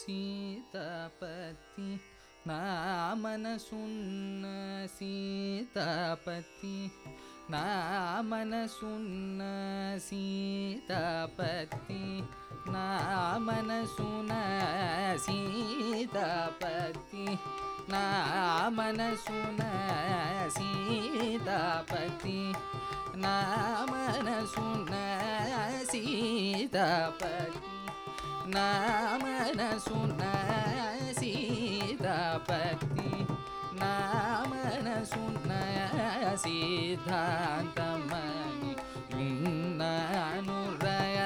सीतापति नामनसुन्न सीतापति नामनसुन्न सीतापति नामनसुन सीतापति नामनसुन सीतापति नामनसुन सीतापति नामनसुन सीतापति नामनसुन सिद्धान्तमणि नानुरय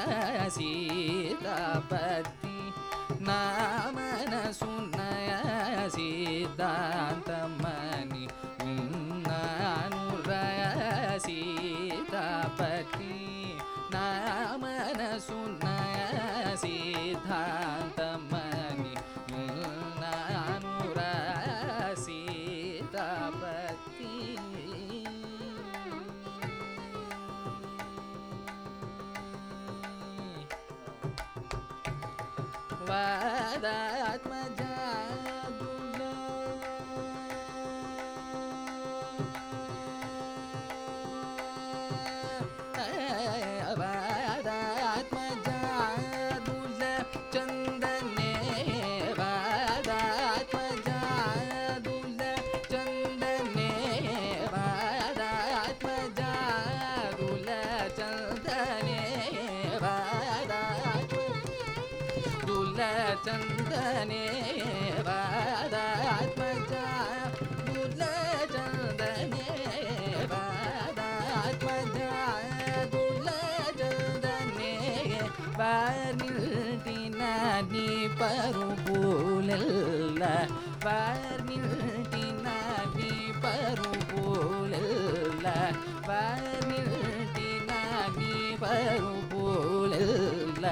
வார்மிழ்டினாமி வரும் போலல்ல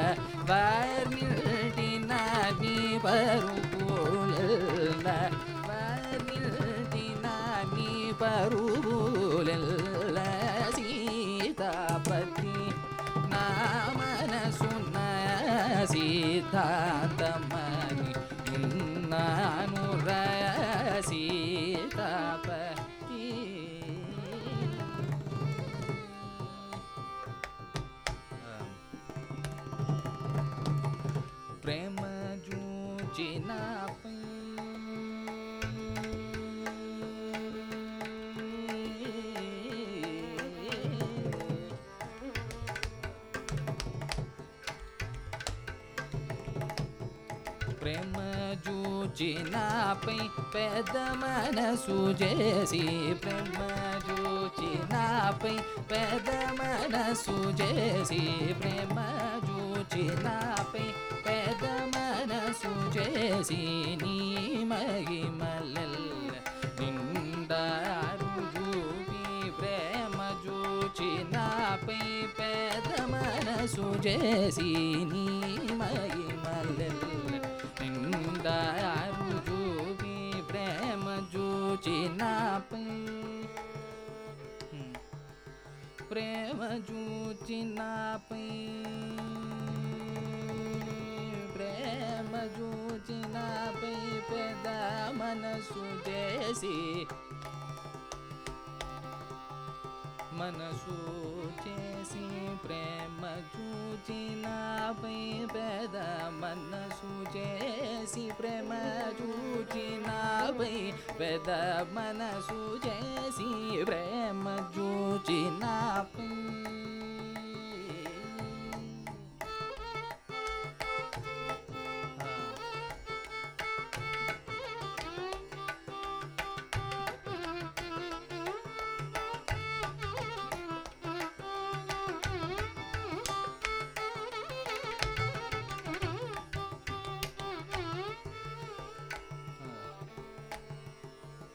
வார்மிழ்டினாமி வரும் போலல்ல வார்மிழ்டினாமி பருபோலல்ல சீதாபதி நாமன சுன்ன சீதாந்தமணி ప్రేమ జూచినాపై పెద్ద మనసు చేసి ప్రేమ జూచినాపై పెద్ద మనసు చేసి ప్రేమ జూచినాపై పెద్ద మనసు చేసి నీ మహిమలల్ల నిండారు చూపి ప్రేమ జూచినాపై పెద్ద మనసు చేసి ప్రేమ జూచినాపై ప్రేమ జూచినాపై పెద్ద మనసు చేసి మనసు చేసి ప్రేమ చూచినాపై పెద మనసు చేసి ప్రేమ చూచినాపై పెద మనసు చేసి ప్రేమ చూచినాపై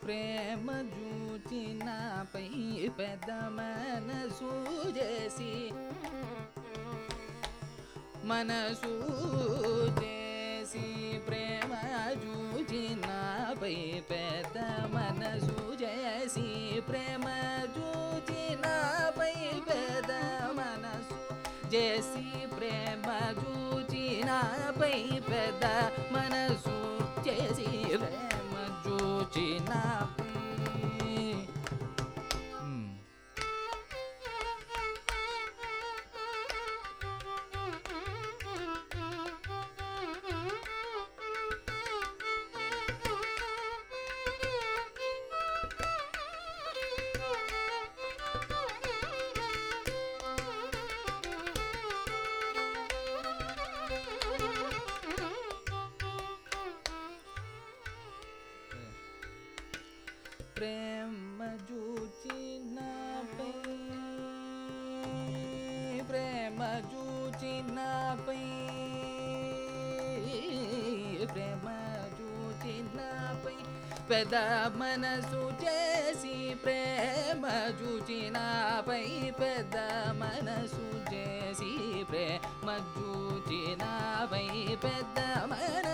ప్రేమ జూచినాపై పెద్ద మనసు చేసి మనసు చేసి ప్రేమ జూచినాపై పెద్ద మనసు చేసి ప్రేమ జూచినాపై పెద్ద మనసు చేసి ప్రేమ జూచినాపై పెద్ద పెద మనసు చేసి ప్రేమ జూచిన పై పెద మనసు చేసి ప్రేమ జూచిన పై పెద్ద మనసు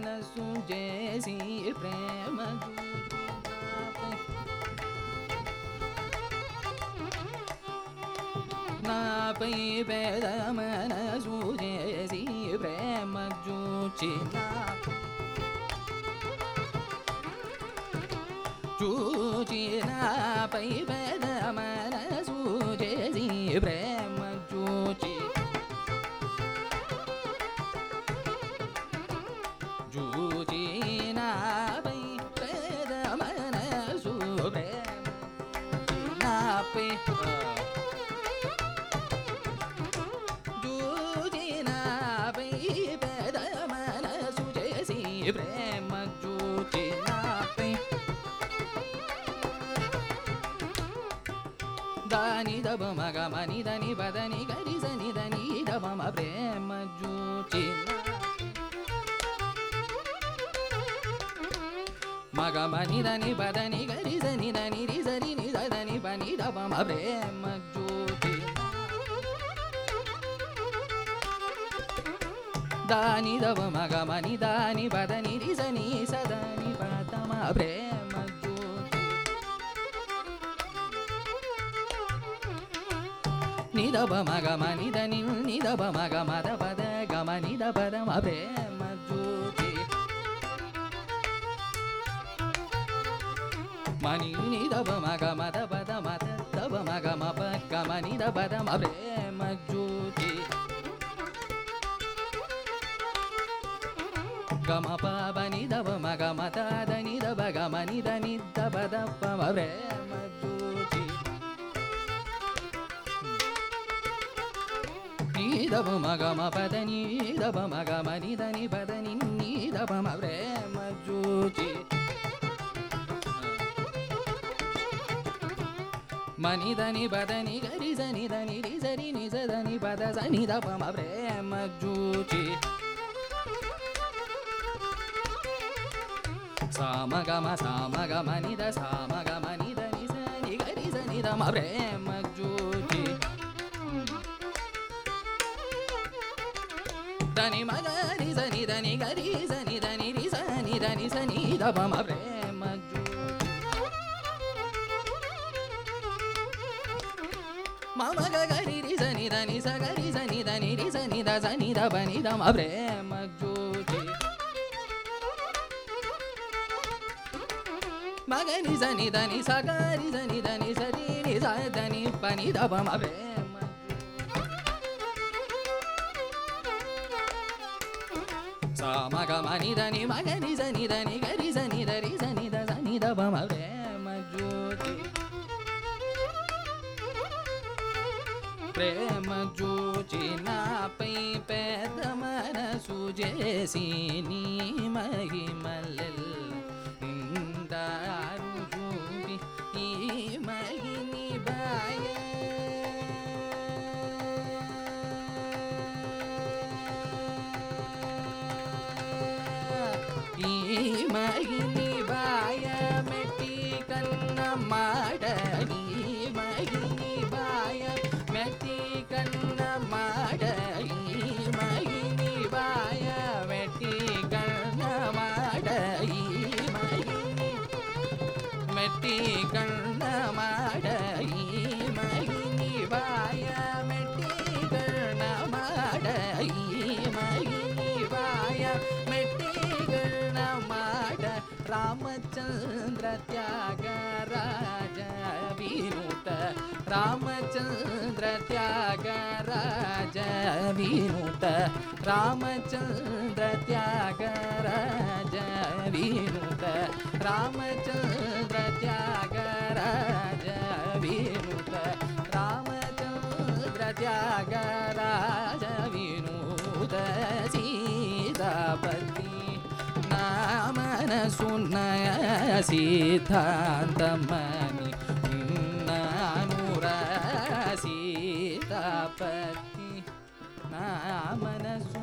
మనసు చేసి ప్రేమ చూచి నాపై నాపై పెద్ద మనసు చేసి ప్రేమ చూచి నాపై చూచి నాపై పెద్ద మనసు చేసి ప్రేమ దాని దబ మగ మని దని బదని గరి సని దని దబ మ ప్రేమ జూచినా మగ మని దని బదని గరి సని దని రి సరి ని దని బని దబ మ ప్రేమ జ్యోతి దాని దబ మగ మని దాని బదని రి సని సదని పతమ ప్రేమ ನಿದಬ ಮಗ ಮ ನಿದ ನಿಲ್ ನಿದಬ ಮಗ ಮದ ಪದ ಗಮ ನಿದ ಪದ ಮ ಪ್ರೇಮ ಜ್ಯೋತಿ ಮನಿ ನಿದಬ ಮಗ ಮದ ಪದ ಮದ ತಬ ಮಗ ಮ ಪ ಗಮ ನಿದ ಪದ ಮ ಪ್ರೇಮ ಜ್ಯೋತಿ ಗಮ ಪ ಬ ನಿದಬ ಮಗ ಮದ ದ ನಿದಬ ಗಮ ನಿದ ನಿದ ಪದ ಪ ಪ್ರೇಮ ಜ್ಯೋತಿ మద పద గమ నిద పద మ ప్రేమ జ్యోతి మని నిదబ మగ మద పద మద దబ మగ మ ప గమ నిద పద మ ప్రేమ జ్యోతి గమ ప బని దబ మగ మద దని దబ గమ నిద నిద పద ప మ ప్రేమ జ్యోతి నీదబ మగ మ పద నీదబ మగ మ నిద ని పద ని నీదబ మ ప్రేమ జ్యోతి మనిదని బదని గరి సని దని రి సరి ని సదని పద సని దప మ ప్రేమ జూచి సామ గమ సామ గమ నిద సామ గమ నిద ని సని గరి సని ద మ ప్రేమ జూచి దని మగ రి సని దని గరి సని దని రి సని దని సని దప మ ప్రేమ జూచి మమ గరి రి సని దని స గరి సని దని రి సని ద సని ద బని ద మ ప్రేమ జ్యోతి మగని సని దని స గరి సని దని సరి ని స దని పని ద బ మ ప్రేమ సా మగ మనిదని మగ నిజ నిదని గరి జని దరి జని ద జని ద బమ ప్రేమ జ్యోతి ప్రేమ జ్యోతి నాపై పేద మనసు చేసి నీ మహిమలెల్లా चन्द्र त्याग राजवीमुत रामचन्द्र त्यागराजवीमुत रामचन्द्र त्यागराजवीरुत रामचन्द्र त्याग ಸುನ್ನಯ ಸೀತಾಂತಮನಿ ನಿನ್ನ ನೂರ ಸೀತಾಪತಿ ನಾ ಮನಸು